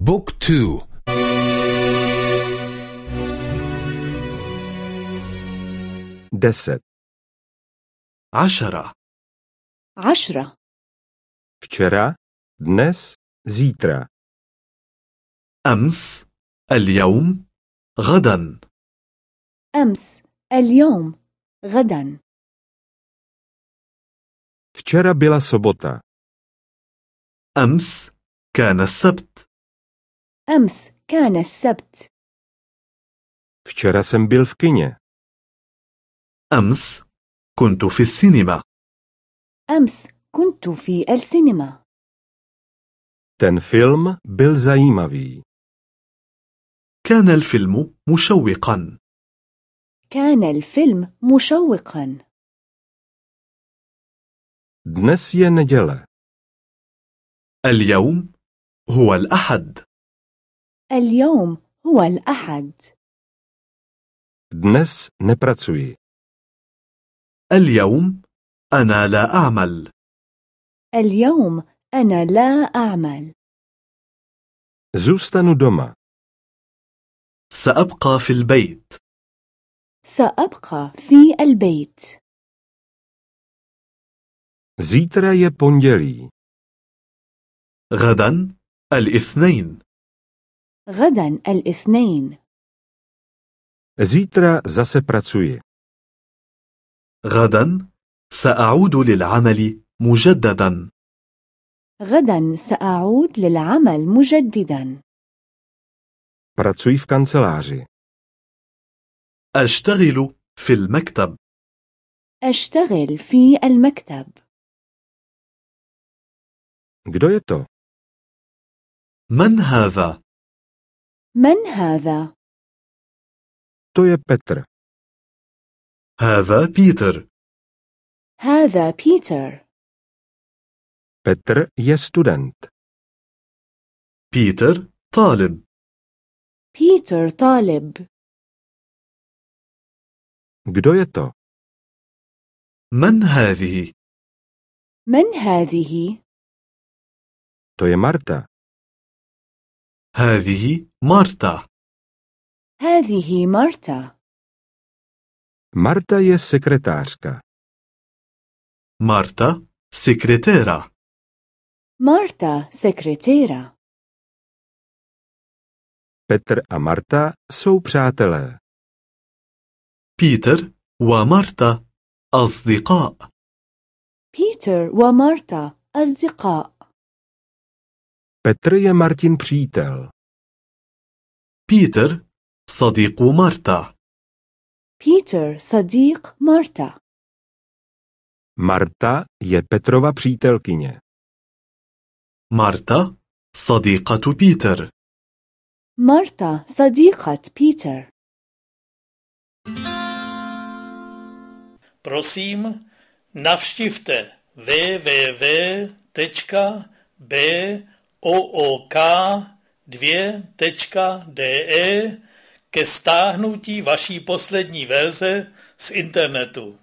بوك تو. deset, عشرة. عشرة. včera, dnes, zítra, أمس اليوم غدا. أمس اليوم غدا. včera byla sobota, أمس كان السبت. أمس كان السبت. Včera jsem byl v kině, أمس كنت في السينما. أمس كنت في السينما. Ten film byl zajímavý, كان الفيلم مشوقا. كان الفيلم مشوقا. Dnes je neděle, اليوم هو الأحد. اليوم هو الأحد. dnes nepracuji, اليوم أنا لا أعمل. اليوم أنا لا أعمل. zůstanu doma, سأبقى في البيت. سأبقى في البيت. zítra je pondělí, غدا الاثنين. غدا الاثنين. zítra zase pracuji, غدا سأعود للعمل مجددا. غدا سأعود للعمل مجددا. pracuji v kanceláři, أشتغل في المكتب. أشتغل في المكتب. Kdo je to? من هذا؟ من هذا؟ To je Petr, هذا بيتر هذا بيتر Petr je student, بيتر طالب بيتر طالب kdo je to? من هذه؟ من هذه؟ To je Marta, هذه مارتا. هذه مارتا. Marta je sekretářka, مارتا سكرتيرة مارتا سكرتيرة Petr a Marta jsou přátelé, بيتر ومارتا أصدقاء. بيتر ومارتا أصدقاء. Petr je Martin přítel, بيتر صديق مارتا بيتر صديق مارتا Marta je Petrova přítelkyně, مارتا صديقة بيتر مارتا صديقة بيتر Prosím, navštivte www.book2.de ke stáhnutí vaší poslední verze z internetu.